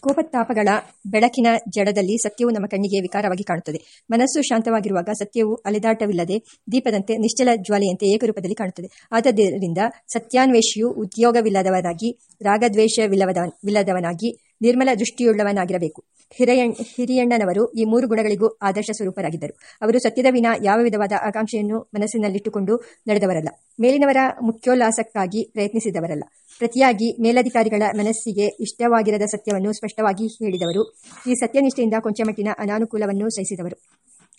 ಕೋಪತಾಪಗಳ ಬೆಳಕಿನ ಜಡದಲ್ಲಿ ಸತ್ಯವು ನಮ್ಮ ಕಣ್ಣಿಗೆ ವಿಕಾರವಾಗಿ ಕಾಣುತ್ತದೆ. ಮನಸ್ಸು ಶಾಂತವಾಗಿರುವಾಗ ಸತ್ಯವು ಅಲೆದಾಟವಿಲ್ಲದೆ ದೀಪದಂತೆ ನಿಶ್ಚಲ ಜ್ವಾಲೆಯಂತೆ ಏಕರೂಪದಲ್ಲಿ ಕಾಣುತ್ತದೆ. ಆದ್ದರಿಂದ ಸತ್ಯಾನ್ವೇಷಿಯು ಉದ್ಯೋಗವಿಲ್ಲದವನಾಗಿ ರಾಗದ್ವೇಷವಿಲ್ಲದವನಾಗಿ ನಿರ್ಮಲ ದೃಷ್ಟಿಯುಳ್ಳವನಾಗಿರಬೇಕು. ಹಿರಿಯ ಹಿರಿಯಣ್ಣನವರು ಈ ಮೂರು ಗುಣಗಳಿಗೂ ಆದರ್ಶ ಸ್ವರೂಪರಾಗಿದ್ದರು. ಅವರು ಸತ್ಯದ ವಿನ ಯಾವ ವಿಧವಾದ ಆಕಾಂಕ್ಷೆಯನ್ನು ಮನಸ್ಸಿನಲ್ಲಿಟ್ಟುಕೊಂಡು ನಡೆದವರಲ್ಲ. ಮೇಲಿನವರ ಮುಖ್ಯೋಲ್ಲಾಸಕ್ಕಾಗಿ ಪ್ರಯತ್ನಿಸಿದವರಲ್ಲ. ಪ್ರತಿಯಾಗಿ ಮೇಲಧಿಕಾರಿಗಳ ಮನಸ್ಸಿಗೆ ಇಷ್ಟವಾಗಿರದ ಸತ್ಯವನ್ನು ಸ್ಪಷ್ಟವಾಗಿ ಹೇಳಿದವರು. ಈ ಸತ್ಯನಿಷ್ಠೆಯಿಂದ ಕೊಂಚಮಟ್ಟಿನ ಅನಾನುಕೂಲವನ್ನು ಸಹಿಸಿದವರು.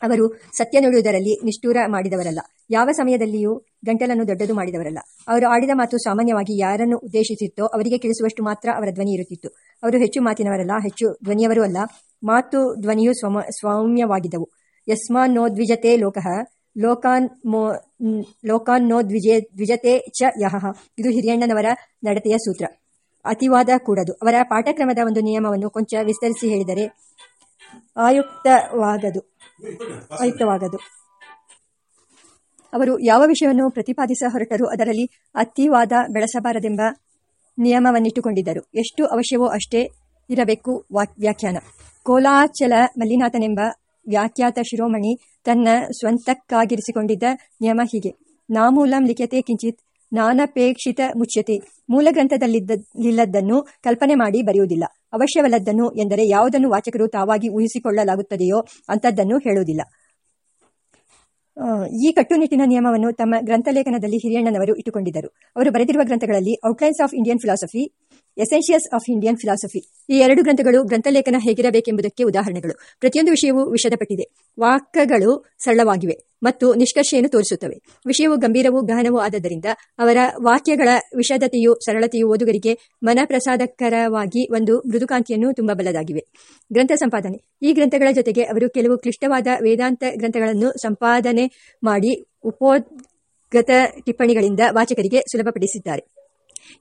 ಅವರು ಸತ್ಯ ನುಡಿಯುವುದರಲ್ಲಿ ನಿಷ್ಠೂರ ಮಾಡಿದವರಲ್ಲ. ಯಾವ ಸಮಯದಲ್ಲಿಯೂ ಗಂಟಲನ್ನು ದೊಡ್ಡದು ಮಾಡಿದವರಲ್ಲ. ಅವರು ಆಡಿದ ಮಾತು ಸಾಮಾನ್ಯವಾಗಿ ಯಾರನ್ನು ಉದ್ದೇಶಿಸಿತ್ತೋ ಅವರಿಗೆ ಕೇಳಿಸುವಷ್ಟು ಮಾತ್ರ ಅವರ ಧ್ವನಿ ಇರುತ್ತಿತ್ತು. ಅವರು ಹೆಚ್ಚು ಮಾತಿನವರಲ್ಲ, ಹೆಚ್ಚು ಧ್ವನಿಯವರೂ ಅಲ್ಲ. ಮಾತು ಧ್ವನಿಯು ಸ್ವಮ, ಸ್ವಾಮ್ಯವಾಗಿದ್ದವು. ಯಸ್ಮಾನ್ನೋದ್ವಿಜತೆ ಲೋಕಃ ಲೋಕಾನ್ ಮೋ ಲೋಕಾನ್ನೋ ದ್ವಿಜೆ, ದ್ವಿಜತೆ ಚ ಯಹ. ಇದು ಹಿರಿಯಣ್ಣನವರ ನಡತೆಯ ಸೂತ್ರ. ಅತಿವಾದ ಕೂಡದು. ಅವರ ಪಾಠಕ್ರಮದ ಒಂದು ನಿಯಮವನ್ನು ಕೊಂಚ ವಿಸ್ತರಿಸಿ ಹೇಳಿದರೆ ಆಯುಕ್ತವಾಗದು. ಆಯುಕ್ತವಾಗದು. ಅವರು ಯಾವ ವಿಷಯವನ್ನು ಪ್ರತಿಪಾದಿಸ ಹೊರಟರೂ ಅದರಲ್ಲಿ ಅತಿವಾದ ಬೆಳೆಸಬಾರದೆಂಬ ನಿಯಮವನ್ನಿಟ್ಟುಕೊಂಡಿದ್ದರು. ಎಷ್ಟು ಅವಶ್ಯವೋ ಅಷ್ಟೇ ಇರಬೇಕು ವ್ಯಾಖ್ಯಾನ. ಕೋಲಾಚಲ ಮಲ್ಲಿನಾಥನೆಂಬ ವ್ಯಾಖ್ಯಾತ ಶಿರೋಮಣಿ ತನ್ನ ಸ್ವಂತಕ್ಕಾಗಿರಿಸಿಕೊಂಡಿದ್ದ ನಿಯಮ ಹೀಗೆ. ನಾಮೂಲಂ ಲಿಖ್ಯತೆ ಕಿಂಚಿತ್, ನಾನಪೇಕ್ಷಿತ ಮುಚ್ಯತೆ. ಮೂಲ ಗ್ರಂಥದಲ್ಲಿಲ್ಲದ್ದನ್ನು ಕಲ್ಪನೆ ಮಾಡಿ ಬರೆಯುವುದಿಲ್ಲ. ಅವಶ್ಯವಲ್ಲದ್ದನ್ನು ಎಂದರೆ ಯಾವುದನ್ನು ವಾಚಕರು ತಾವಾಗಿ ಊಹಿಸಿಕೊಳ್ಳಲಾಗುತ್ತದೆಯೋ ಅಂಥದ್ದನ್ನು ಹೇಳುವುದಿಲ್ಲ. ಈ ಕಟ್ಟುನಿಟ್ಟಿನ ನಿಯಮವನ್ನು ತಮ್ಮ ಗ್ರಂಥಲೇಖನದಲ್ಲಿ ಹಿರಿಯಣ್ಣನವರು ಇಟ್ಟುಕೊಂಡಿದ್ದರು. ಅವರು ಬರೆದಿರುವ ಗ್ರಂಥಗಳಲ್ಲಿ outlines of Indian philosophy essentials of Indian philosophy ಈ ಎರಡು ಗ್ರಂಥಗಳು ಗ್ರಂಥಲೇಖನ ಹೇಗಿರಬೇಕೆಂಬುದಕ್ಕೆ ಉದಾಹರಣೆಗಳು. ಪ್ರತಿಯೊಂದು ವಿಷಯವೂ ವಿಷದಪಟ್ಟಿದೆ. ವಾಕ್ಯಗಳು ಸರಳವಾಗಿವೆ ಮತ್ತು ನಿಷ್ಕರ್ಷೆಯನ್ನು ತೋರಿಸುತ್ತವೆ. ವಿಷಯವು ಗಂಭೀರವೂ ಗಹನವೂ ಆದ್ದರಿಂದ ಅವರ ವಾಕ್ಯಗಳ ವಿಷದತೆಯು ಸರಳತೆಯು ಓದುಗರಿಗೆ ಮನಪ್ರಸಾದಕರವಾಗಿ ಒಂದು ಮೃದುಕಾಂತಿಯನ್ನು ತುಂಬಬಲ್ಲದಾಗಿವೆ ಗ್ರಂಥ ಸಂಪಾದನೆ. ಈ ಗ್ರಂಥಗಳ ಜೊತೆಗೆ ಅವರು ಕೆಲವು ಕ್ಲಿಷ್ಟವಾದ ವೇದಾಂತ ಗ್ರಂಥಗಳನ್ನು ಸಂಪಾದನೆ ಮಾಡಿ ಉಪೋದ್ಗತ ಟಿಪ್ಪಣಿಗಳಿಂದ ವಾಚಕರಿಗೆ ಸುಲಭಪಡಿಸಿದ್ದಾರೆ.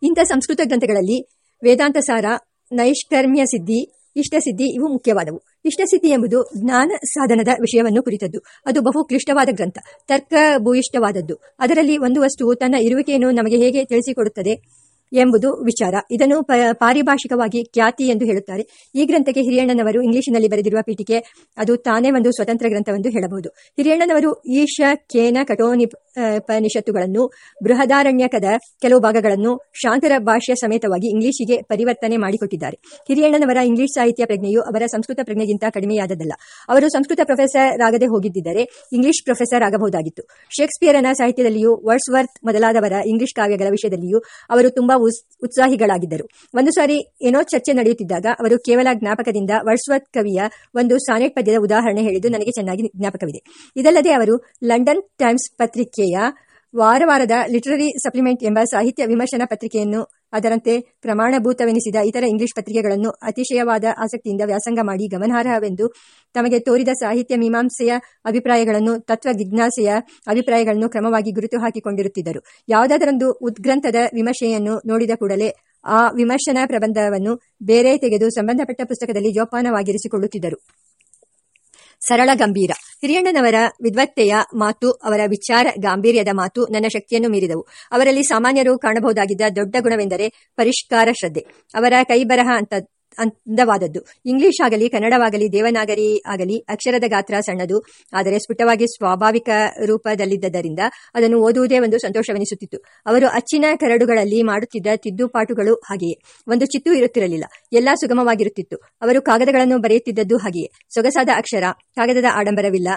ಇಂಥ ಸಂಸ್ಕೃತ ಗ್ರಂಥಗಳಲ್ಲಿ ವೇದಾಂತ ಸಾರ, ನೈಷ್ಕರ್ಮ್ಯ ಸಿದ್ಧಿ ಇಷ್ಟಸಿದ್ಧಿ ಇವು ಮುಖ್ಯವಾದವು. ಇಷ್ಟಸಿದ್ಧಿ ಎಂಬುದು ಜ್ಞಾನ ಸಾಧನದ ವಿಷಯವನ್ನು ಕುರಿತದ್ದು. ಅದು ಬಹು ಕ್ಲಿಷ್ಟವಾದ ಗ್ರಂಥ ತರ್ಕ ಭೂಯಿಷ್ಠವಾದದ್ದು ಅದರಲ್ಲಿ ಒಂದು ವಸ್ತುವು ತನ್ನ ಇರುವಿಕೆಯನ್ನು ನಮಗೆ ಹೇಗೆ ತಿಳಿಸಿಕೊಡುತ್ತದೆ? ಎಂಬುದು ವಿಚಾರ. ಇದನ್ನು ಪಾರಿಭಾಷಿಕವಾಗಿ ಖ್ಯಾತಿ ಎಂದು ಹೇಳುತ್ತಾರೆ. ಈ ಗ್ರಂಥಕ್ಕೆ ಹಿರಿಯಣ್ಣನವರು ಇಂಗ್ಲಿಷ್ನಲ್ಲಿ ಬರೆದಿರುವ ಪೀಠಿಕೆ, ಅದು ತಾನೇ ಒಂದು ಸ್ವತಂತ್ರ ಗ್ರಂಥವೆಂದು ಹೇಳಬಹುದು. ಹಿರಿಯಣ್ಣನವರು ಈಶ, ಕೇನ ಕಠೋನಿಪನಿಷತ್ತುಗಳನ್ನು ಬೃಹದಾರಣ್ಯಕದ ಕೆಲವು ಭಾಗಗಳನ್ನು ಶಾಂತರ ಭಾಷೆಯ ಸಮೇತವಾಗಿ ಇಂಗ್ಲಿಷಿಗೆ ಪರಿವರ್ತನೆ ಮಾಡಿಕೊಟ್ಟಿದ್ದಾರೆ. ಹಿರಿಯಣ್ಣನವರ ಇಂಗ್ಲಿಷ್ ಸಾಹಿತ್ಯ ಪ್ರಜ್ಞೆಯು ಅವರ ಸಂಸ್ಕೃತ ಪ್ರಜ್ಞೆಗಿಂತ ಕಡಿಮೆಯಾದದಲ್ಲ ಅವರು ಸಂಸ್ಕೃತ ಪ್ರೊಫೆಸರ್ ಆಗದೆ ಹೋಗಿದ್ದರೆ ಇಂಗ್ಲಿಷ್ ಪ್ರೊಫೆಸರ್ ಆಗಬಹುದಾಗಿತ್ತು. ಶೇಕ್ಸ್ಪಿಯರನ ಸಾಹಿತ್ಯದಲ್ಲಿಯೂ, ವರ್ಡ್ಸ್ವರ್ತ್ ಮೊದಲಾದವರ ಇಂಗ್ಲಿಷ್ ಕಾವ್ಯಗಳ ವಿಷಯದಲ್ಲಿಯೂ ಅವರು ತುಂಬಾ ಉತ್ಸಾಹಿಗಳಾಗಿದ್ದರು. ಒಂದು ಸಾರಿ ಏನೋ ಚರ್ಚೆ ನಡೆಯುತ್ತಿದ್ದಾಗ ಅವರು ಕೇವಲ ಜ್ಞಾಪಕದಿಂದ ವರ್ಡ್ಸ್ವರ್ತ್ ಕವಿಯ ಒಂದು ಸಾನೆಟ್ ಪದ್ಯದ ಉದಾಹರಣೆ ಹೇಳಿದ್ದು ನನಗೆ ಚೆನ್ನಾಗಿ ಜ್ಞಾಪಕವಿದೆ. ಇದಲ್ಲದೆ ಅವರು ಲಂಡನ್ ಟೈಮ್ಸ್ ಪತ್ರಿಕೆಯ ವಾರ ವಾರದ ಲಿಟರರಿ ಸಪ್ಲಿಮೆಂಟ್ ಎಂಬ ಸಾಹಿತ್ಯ ವಿಮರ್ಶನ ಪತ್ರಿಕೆಯನ್ನು ಅದರಂತೆ ಪ್ರಮಾಣಭೂತವೆನಿಸಿದ ಇತರ ಇಂಗ್ಲಿಷ್ ಪತ್ರಿಕೆಗಳನ್ನು ಅತಿಶಯವಾದ ಆಸಕ್ತಿಯಿಂದ ವ್ಯಾಸಂಗ ಮಾಡಿ ಗಮನಾರ್ಹವೆಂದು ತಮಗೆ ತೋರಿದ ಸಾಹಿತ್ಯ ಮೀಮಾಂಸೆಯ ಅಭಿಪ್ರಾಯಗಳನ್ನು ತತ್ವ ಜಿಜ್ಞಾಸೆಯ ಅಭಿಪ್ರಾಯಗಳನ್ನು ಕ್ರಮವಾಗಿ ಗುರುತು ಹಾಕಿಕೊಂಡಿರುತ್ತಿದ್ದರು ಯಾವುದಾದರೊಂದು ಉದ್ಗ್ರಂಥದ ವಿಮರ್ಶೆಯನ್ನು ನೋಡಿದ ಕೂಡಲೇ ಆ ವಿಮರ್ಶನಾ ಪ್ರಬಂಧವನ್ನು ಬೇರೆ ತೆಗೆದು ಸಂಬಂಧಪಟ್ಟ ಪುಸ್ತಕದಲ್ಲಿ ಜೋಪಾನವಾಗಿರಿಸಿಕೊಳ್ಳುತ್ತಿದ್ದರು. ಸರಳ ಗಂಭೀರ. ಹಿರಿಯಣ್ಣನವರ ವಿದ್ವತ್ತೆಯ ಮಾತು, ಅವರ ವಿಚಾರ ಗಾಂಭೀರ್ಯದ ಮಾತು ನನ್ನ ಶಕ್ತಿಯನ್ನು ಮೀರಿದವು. ಅವರಲ್ಲಿ ಸಾಮಾನ್ಯರು ಕಾಣಬಹುದಾಗಿದ್ದ ದೊಡ್ಡ ಗುಣವೆಂದರೆ ಪರಿಷ್ಕಾರ ಶ್ರದ್ಧೆ. ಅವರ ಕೈಬರಹ ಅಂತ ಅಂದವಾದದ್ದು. ಇಂಗ್ಲಿಷ್ ಆಗಲಿ, ಕನ್ನಡವಾಗಲಿ, ದೇವನಾಗರಿ ಆಗಲಿ ಅಕ್ಷರದ ಗಾತ್ರ ಸಣ್ಣದು. ಆದರೆ ಸ್ಫುಟವಾಗಿ ಸ್ವಾಭಾವಿಕ ರೂಪದಲ್ಲಿದ್ದರಿಂದ ಅದನ್ನು ಓದುವುದೇ ಒಂದು ಸಂತೋಷವೆನಿಸುತ್ತಿತ್ತು. ಅವರು ಅಚ್ಚಿನ ಕರಡುಗಳಲ್ಲಿ ಮಾಡುತ್ತಿದ್ದ ತಿದ್ದುಪಾಟುಗಳು ಹಾಗೆಯೇ. ಒಂದು ಚಿತ್ತು ಇರುತ್ತಿರಲಿಲ್ಲ. ಎಲ್ಲಾ ಸುಗಮವಾಗಿರುತ್ತಿತ್ತು. ಅವರು ಕಾಗದಗಳನ್ನು ಬರೆಯುತ್ತಿದ್ದದ್ದು ಹಾಗೆಯೇ. ಸೊಗಸಾದ ಅಕ್ಷರ, ಕಾಗದದ ಆಡಂಬರವಿಲ್ಲ.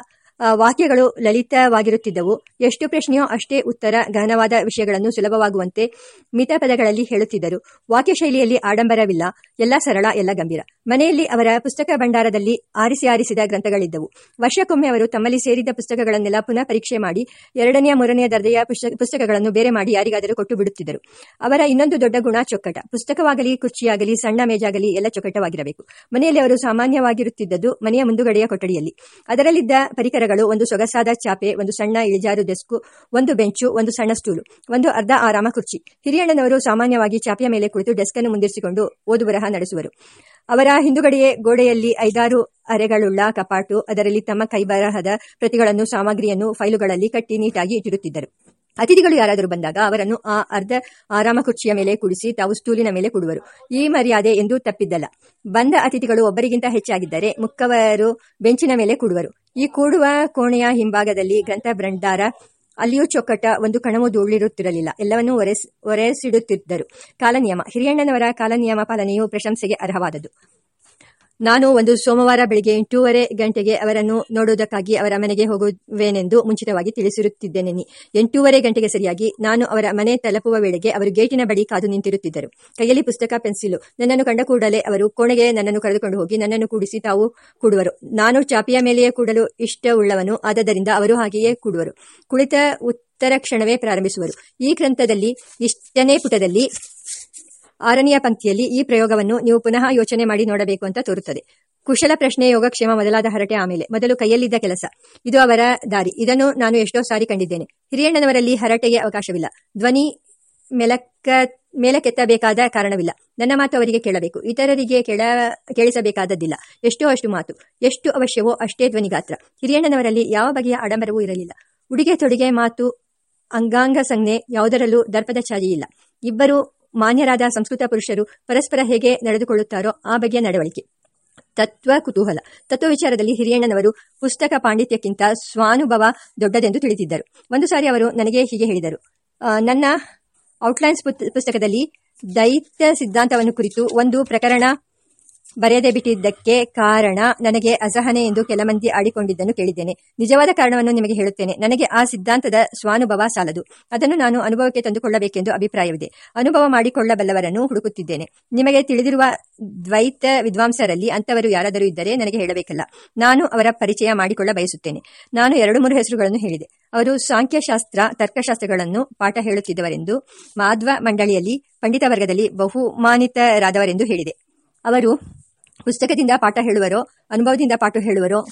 ವಾಕ್ಯಗಳು ಲಲಿತವಾಗಿರುತ್ತಿದ್ದವು. ಎಷ್ಟು ಪ್ರಶ್ನೆಯೋ ಅಷ್ಟೇ ಉತ್ತರ ಗಹನವಾದ ವಿಷಯಗಳನ್ನು ಸುಲಭವಾಗುವಂತೆ ಮಿತ ಪದಗಳಲ್ಲಿ ಹೇಳುತ್ತಿದ್ದರು. ವಾಕ್ಯ ಶೈಲಿಯಲ್ಲಿ ಆಡಂಬರವಿಲ್ಲ. ಎಲ್ಲ ಸರಳ, ಎಲ್ಲ ಗಂಭೀರ. ಮನೆಯಲ್ಲಿ ಅವರ ಪುಸ್ತಕ ಭಂಡಾರದಲ್ಲಿ ಆರಿಸಿ ಆರಿಸಿದ ಗ್ರಂಥಗಳಿದ್ದವು. ವರ್ಷಕ್ಕೊಮ್ಮೆ ಅವರು ತಮ್ಮಲ್ಲಿ ಸೇರಿದ ಪುಸ್ತಕಗಳನ್ನೆಲ್ಲ ಪುನಃ ಪರೀಕ್ಷೆ ಮಾಡಿ, ಎರಡನೆಯ, ಮೂರನೆಯ ದರ್ಜೆಯ ಪುಸ್ತಕಗಳನ್ನು ಬೇರೆ ಮಾಡಿ ಯಾರಿಗಾದರೂ ಕೊಟ್ಟು ಬಿಡುತ್ತಿದ್ದರು. ಅವರ ಇನ್ನೊಂದು ದೊಡ್ಡ ಗುಣ ಚೊಕ್ಕಟ. ಪುಸ್ತಕವಾಗಲಿ, ಕುರ್ಚಿಯಾಗಲಿ, ಸಣ್ಣ ಮೇಜಾಗಲಿ ಎಲ್ಲ ಚೊಕ್ಕಟವಾಗಿರಬೇಕು. ಮನೆಯಲ್ಲಿ ಅವರು ಸಾಮಾನ್ಯವಾಗಿರುತ್ತಿದ್ದದ್ದು ಮನೆಯ ಮುಂದುಗಡೆಯ ಕೊಠಡಿಯಲ್ಲಿ. ಅದರಲ್ಲಿದ್ದ ಪರಿಕರಗಳು ಒಂದು ಸೊಗಸಾದ ಚಾಪೆ, ಒಂದು ಸಣ್ಣ ಇಳಿಜಾರು ಡೆಸ್ಕು, ಒಂದು ಬೆಂಚು, ಒಂದು ಸಣ್ಣ ಸ್ಟೂಲು, ಒಂದು ಅರ್ಧ ಆರಾಮ ಕುರ್ಚಿ. ಹಿರಿಯಣ್ಣನವರು ಸಾಮಾನ್ಯವಾಗಿ ಚಾಪೆಯ ಮೇಲೆ ಕುಳಿತು ಡೆಸ್ಕ್ ಅನ್ನು ಮುಂದಿರಿಸಿಕೊಂಡು ಓದುಬರಹ ನಡೆಸುವರು. ಅವರ ಹಿಂದುಗಡೆಯೇ ಗೋಡೆಯಲ್ಲಿ ಐದಾರು ಅರೆಗಳುಳ್ಳ ಕಪಾಟು, ಅದರಲ್ಲಿ ತಮ್ಮ ಕೈಬರಹದ ಪ್ರತಿಗಳನ್ನು, ಸಾಮಗ್ರಿಯನ್ನು, ಫೈಲುಗಳಲ್ಲಿ ಕಟ್ಟಿ ನೀಟಾಗಿ ಇಟ್ಟಿರುತ್ತಿದ್ದರು. ಅತಿಥಿಗಳು ಯಾರಾದರೂ ಬಂದಾಗ ಅವರನ್ನು ಆ ಅರ್ಧ ಆರಾಮ ಕುರ್ಚಿಯ ಮೇಲೆ ಕುಡಿಸಿ ತಾವು ಸ್ಟೂಲಿನ ಮೇಲೆ ಕೊಡುವರು. ಈ ಮರ್ಯಾದೆ ಎಂದು ತಪ್ಪಿದ್ದಲ್ಲ. ಬಂದ ಅತಿಥಿಗಳು ಒಬ್ಬರಿಗಿಂತ ಹೆಚ್ಚಾಗಿದ್ದರೆ ಮುಕ್ಕವರು ಬೆಂಚಿನ ಮೇಲೆ ಕೂಡುವರು. ಈ ಕೂಡುವ ಕೋಣೆಯ ಹಿಂಭಾಗದಲ್ಲಿ ಗ್ರಂಥ ಭಂಡಾರ, ಅಲ್ಲಿಯೂ ಚೊಕ್ಕಟ ಒಂದು ಕಣವು ಧೂಳಿರುತ್ತಿರಲಿಲ್ಲ. ಎಲ್ಲವನ್ನೂ ಒರೆಸ್, ಒರೆಸಿಡುತ್ತಿದ್ದರು. ಕಾಲನಿಯಮ, ಹಿರಿಯಣ್ಣನವರ ಕಾಲನಿಯಮ ಪಾಲನೆಯು ಪ್ರಶಂಸೆಗೆ ಅರ್ಹವಾದದ್ದು. ನಾನು ಒಂದು ಸೋಮವಾರ ಬೆಳಿಗ್ಗೆ ಎಂಟೂವರೆ ಗಂಟೆಗೆ ಅವರನ್ನು ನೋಡುವುದಕ್ಕಾಗಿ ಅವರ ಮನೆಗೆ ಹೋಗುವೆನೆಂದು ಮುಂಚಿತವಾಗಿ ತಿಳಿಸಿರುತ್ತಿದ್ದೇನೆ. ಎಂಟೂವರೆ ಗಂಟೆಗೆ ಸರಿಯಾಗಿ ನಾನು ಅವರ ಮನೆ ತಲುಪುವ ವೇಳೆಗೆ ಅವರು ಗೇಟಿನ ಬಳಿ ಕಾದು ನಿಂತಿರುತ್ತಿದ್ದರು. ಕೈಯಲ್ಲಿ ಪುಸ್ತಕ, ಪೆನ್ಸಿಲು, ನನ್ನನ್ನು ಕಂಡ ಕೂಡಲೇ ಅವರು ಕೋಣೆಗೆ ನನ್ನನ್ನು ಕರೆದುಕೊಂಡು ಹೋಗಿ ನನ್ನನ್ನು ಕೂಡಿಸಿ ತಾವು ಕೂಡುವರು. ನಾನು ಚಾಪಿಯ ಮೇಲೆಯೇ ಕೂಡಲು ಇಷ್ಟವುಳ್ಳವನು, ಆದ್ದರಿಂದ ಅವರು ಹಾಗೆಯೇ ಕೂಡುವರು. ಕುಳಿತ ಉತ್ತರ ಕ್ಷಣವೇ ಪ್ರಾರಂಭಿಸುವರು. ಈ ಗ್ರಂಥದಲ್ಲಿ ಇಷ್ಟನೇ ಪುಟದಲ್ಲಿ ಆರನೆಯ ಪಂಕ್ತಿಯಲ್ಲಿ ಈ ಪ್ರಯೋಗವನ್ನು ನೀವು ಪುನಃ ಯೋಚನೆ ಮಾಡಿ ನೋಡಬೇಕು ಅಂತ ತೋರುತ್ತದೆ. ಕುಶಲ ಪ್ರಶ್ನೆ ಯೋಗಕ್ಷೇಮ ಮೊದಲಾದ ಹರಟೆ ಆಮೇಲೆ ಮೊದಲು ಕೈಯಲ್ಲಿದ್ದ ಕೆಲಸ. ಇದು ಅವರ ದಾರಿ. ಇದನ್ನು ನಾನು ಎಷ್ಟೋ ಸಾರಿ ಕಂಡಿದ್ದೇನೆ. ಹಿರಿಯಣ್ಣನವರಲ್ಲಿ ಹರಟೆಗೆ ಅವಕಾಶವಿಲ್ಲ. ಧ್ವನಿ ಮೆಲಕ ಮೇಲಕ್ಕೆತ್ತಬೇಕಾದ ಕಾರಣವಿಲ್ಲ. ನನ್ನ ಮಾತು ಅವರಿಗೆ ಕೇಳಬೇಕು. ಇತರರಿಗೆ ಕೇಳ, ಕೇಳಿಸಬೇಕಾದದ್ದಿಲ್ಲ. ಎಷ್ಟೋ ಅಷ್ಟು ಮಾತು. ಎಷ್ಟು ಅವಶ್ಯವೋ ಅಷ್ಟೇ ಧ್ವನಿಗಾತ್ರ ಹಿರಿಯಣ್ಣನವರಲ್ಲಿ ಯಾವ ಬಗೆಯ ಆಡಂಬರವೂ ಇರಲಿಲ್ಲ. ಉಡುಗೆ ತೊಡುಗೆ ಮಾತು ಅಂಗಾಂಗ ಸಂಜ್ಞೆ ಯಾವುದರಲ್ಲೂ ದರ್ಪದ ಇಲ್ಲ. ಇಬ್ಬರು ಮಾನ್ಯರಾದ ಸಂಸ್ಕೃತ ಪುರುಷರು ಪರಸ್ಪರ ಹೇಗೆ ನಡೆದುಕೊಳ್ಳುತ್ತಾರೋ ಆ ಬಗೆಯ ನಡವಳಿಕೆ. ತತ್ವ ಕುತೂಹಲ. ತತ್ವ ವಿಚಾರದಲ್ಲಿ ಹಿರಿಯಣ್ಣನವರು ಪುಸ್ತಕ ಪಾಂಡಿತ್ಯಕ್ಕಿಂತ ಸ್ವಾನುಭವ ದೊಡ್ಡದೆಂದು ತಿಳಿದಿದ್ದರು. ಒಂದು ಸಾರಿ ಅವರು ನನಗೆ ಹೀಗೆ ಹೇಳಿದರು. ನನ್ನ ಔಟ್ಲೈನ್ಸ್ ಪುಸ್ತಕದಲ್ಲಿ ದೈತ್ಯ ಸಿದ್ಧಾಂತವನ್ನು ಕುರಿತು ಒಂದು ಪ್ರಕರಣ ಬರೆಯದೆ ಬಿಟ್ಟಿದ್ದಕ್ಕೆ ಕಾರಣ ನನಗೆ ಅಸಹನೆ ಎಂದು ಕೆಲ ಮಂದಿ ಆಡಿಕೊಂಡಿದ್ದನ್ನು ಕೇಳಿದ್ದೇನೆ. ನಿಜವಾದ ಕಾರಣವನ್ನು ನಿಮಗೆ ಹೇಳುತ್ತೇನೆ. ನನಗೆ ಆ ಸಿದ್ಧಾಂತದ ಸ್ವಾನುಭವ ಸಾಲದು. ಅದನ್ನು ನಾನು ಅನುಭವಕ್ಕೆ ತಂದುಕೊಳ್ಳಬೇಕೆಂದು ಅಭಿಪ್ರಾಯವಿದೆ. ಅನುಭವ ಮಾಡಿಕೊಳ್ಳಬಲ್ಲವರನ್ನು ಹುಡುಕುತ್ತಿದ್ದೇನೆ. ನಿಮಗೆ ತಿಳಿದಿರುವ ದ್ವೈತ ವಿದ್ವಾಂಸರಲ್ಲಿ ಅಂತವರು ಯಾರಾದರೂ ಇದ್ದರೆ ನನಗೆ ಹೇಳಬೇಕಲ್ಲ. ನಾನು ಅವರ ಪರಿಚಯ ಮಾಡಿಕೊಳ್ಳ ಬಯಸುತ್ತೇನೆ. ನಾನು ಎರಡು ಮೂರು ಹೆಸರುಗಳನ್ನು ಹೇಳಿದೆ. ಅವರು ಸಾಂಖ್ಯಶಾಸ್ತ್ರ, ತರ್ಕಶಾಸ್ತ್ರಗಳನ್ನು ಪಾಠ ಹೇಳುತ್ತಿದ್ದವರೆಂದು ಮಾಧ್ವ ಮಂಡಳಿಯಲ್ಲಿ ಪಂಡಿತ ವರ್ಗದಲ್ಲಿ ಬಹುಮಾನಿತರಾದವರೆಂದು ಹೇಳಿದೆ. ಅವರು ಪುಸ್ತಕದಿಂದ ಪಾಠ ಹೇಳುವರೋ, ಅನುಭವದಿಂದ ಪಾಠ ಹೇಳುವರೋ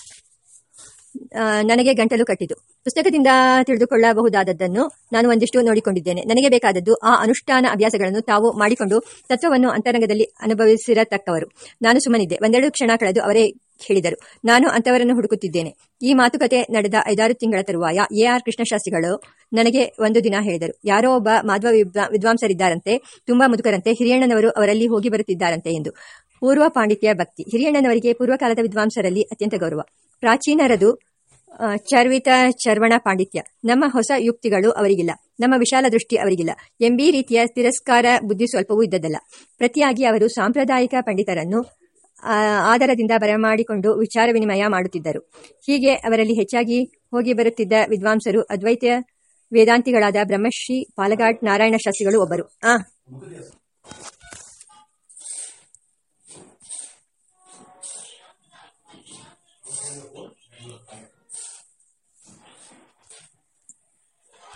ನನಗೆ ಗಂಟಲು ಕಟ್ಟಿತು. ಪುಸ್ತಕದಿಂದ ತಿಳಿದುಕೊಳ್ಳಬಹುದಾದದ್ದನ್ನು ನಾನು ಒಂದಿಷ್ಟು ನೋಡಿಕೊಂಡಿದ್ದೇನೆ. ನನಗೆ ಬೇಕಾದದ್ದು ಆ ಅನುಷ್ಠಾನ ಅಭ್ಯಾಸಗಳನ್ನು ತಾವು ಮಾಡಿಕೊಂಡು ತತ್ವವನ್ನು ಅಂತರಂಗದಲ್ಲಿ ಅನುಭವಿಸಿರತಕ್ಕವರು. ನಾನು ಸುಮ್ಮನಿದ್ದೆ. ಒಂದೆರಡು ಕ್ಷಣ ಕಳೆದು ಅವರೇ ಹೇಳಿದರು. ನಾನು ಅಂತವರನ್ನು ಹುಡುಕುತ್ತಿದ್ದೇನೆ. ಈ ಮಾತುಕತೆ ನಡೆದ ಐದಾರು ತಿಂಗಳ ತರುವಾಯ ಎ ಆರ್ ಕೃಷ್ಣಶಾಸ್ತ್ರಿಗಳು ನನಗೆ ಒಂದು ದಿನ ಹೇಳಿದರು. ಯಾರೋ ಒಬ್ಬ ಮಾಧ್ವ ವಿದ್ವಾ- ವಿದ್ವಾಂಸರಿದ್ದಾರಂತೆ, ತುಂಬಾ ಮುದುಕರಂತೆ, ಹಿರಿಯಣ್ಣನವರು ಅವರಲ್ಲಿ ಹೋಗಿ ಬರುತ್ತಿದ್ದಾರಂತೆ ಎಂದು. ಪೂರ್ವ ಪಾಂಡಿತ್ಯ ಭಕ್ತಿ. ಹಿರಿಯಣ್ಣನವರಿಗೆ ಪೂರ್ವಕಾಲದ ವಿದ್ವಾಂಸರಲ್ಲಿ ಅತ್ಯಂತ ಗೌರವ. ಪ್ರಾಚೀನರದು ಚರ್ವಿತ ಚರ್ವಣ ಪಾಂಡಿತ್ಯ. ನಮ್ಮ ಹೊಸ ಯುಕ್ತಿಗಳು ಅವರಿಗಿಲ್ಲ. ನಮ್ಮ ವಿಶಾಲ ದೃಷ್ಟಿ ಅವರಿಗಿಲ್ಲ. ಎಂಬಿ ರೀತಿಯ ತಿರಸ್ಕಾರ ಬುದ್ಧಿ ಸ್ವಲ್ಪವೂ ಇದ್ದದ್ದಲ್ಲ. ಪ್ರತಿಯಾಗಿ ಅವರು ಸಾಂಪ್ರದಾಯಿಕ ಪಂಡಿತರನ್ನು ಆಧಾರದಿಂದ ಬರಮಾಡಿಕೊಂಡು ವಿಚಾರ ವಿನಿಮಯ ಮಾಡುತ್ತಿದ್ದರು. ಹೀಗೆ ಅವರಲ್ಲಿ ಹೆಚ್ಚಾಗಿ ಹೋಗಿ ಬರುತ್ತಿದ್ದ ವಿದ್ವಾಂಸರು ಅದ್ವೈತ ವೇದಾಂತಿಗಳಾದ ಬ್ರಹ್ಮಶ್ರೀ ಪಾಲಘಾಟ್, ನಾರಾಯಣ ಶಾಸ್ತ್ರಿಗಳು ಒಬ್ಬರು. ಆ.